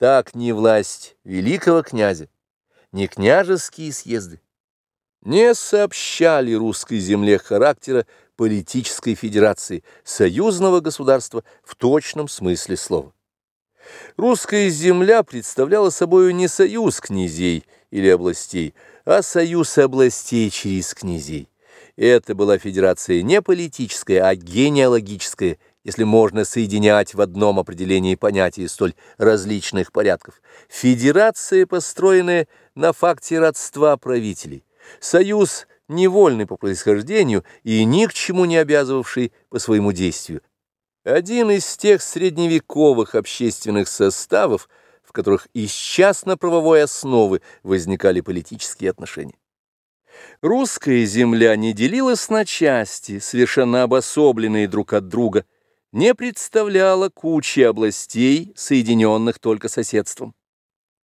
Так ни власть великого князя, ни княжеские съезды не сообщали русской земле характера политической федерации, союзного государства в точном смысле слова. Русская земля представляла собой не союз князей или областей, а союз областей через князей. Это была федерация не политическая, а генеалогическая, если можно соединять в одном определении понятия столь различных порядков. Федерация, построенная на факте родства правителей. Союз невольный по происхождению и ни к чему не обязывавший по своему действию. Один из тех средневековых общественных составов, в которых из частно-правовой основы возникали политические отношения. Русская земля не делилась на части, совершенно обособленные друг от друга, не представляла кучи областей, соединенных только соседством.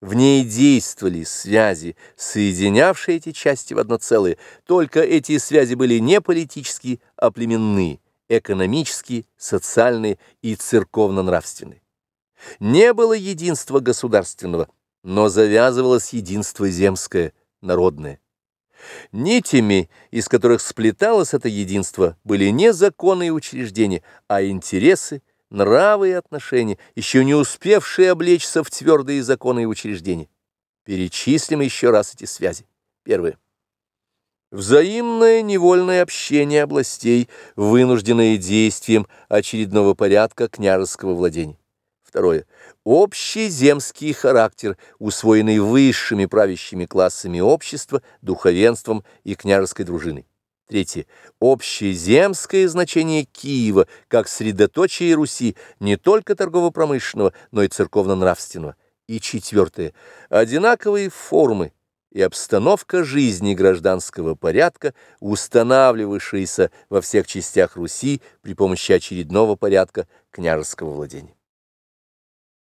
В ней действовали связи, соединявшие эти части в одно целое, только эти связи были не политические, а племенные, экономические, социальные и церковно-нравственные. Не было единства государственного, но завязывалось единство земское, народное. Нитями, из которых сплеталось это единство, были не законы и учреждения, а интересы, нравы и отношения, еще не успевшие облечься в твердые законы и учреждения. Перечислим еще раз эти связи. Первое. Взаимное невольное общение областей, вынужденное действием очередного порядка княжеского владения. Второе. Общий земский характер, усвоенный высшими правящими классами общества, духовенством и княжеской дружиной. Третье. Общеземское значение Киева как средоточие Руси не только торгово-промышленного, но и церковно-нравственного. И четвертое. Одинаковые формы и обстановка жизни гражданского порядка, устанавливавшиеся во всех частях Руси при помощи очередного порядка княжеского владения.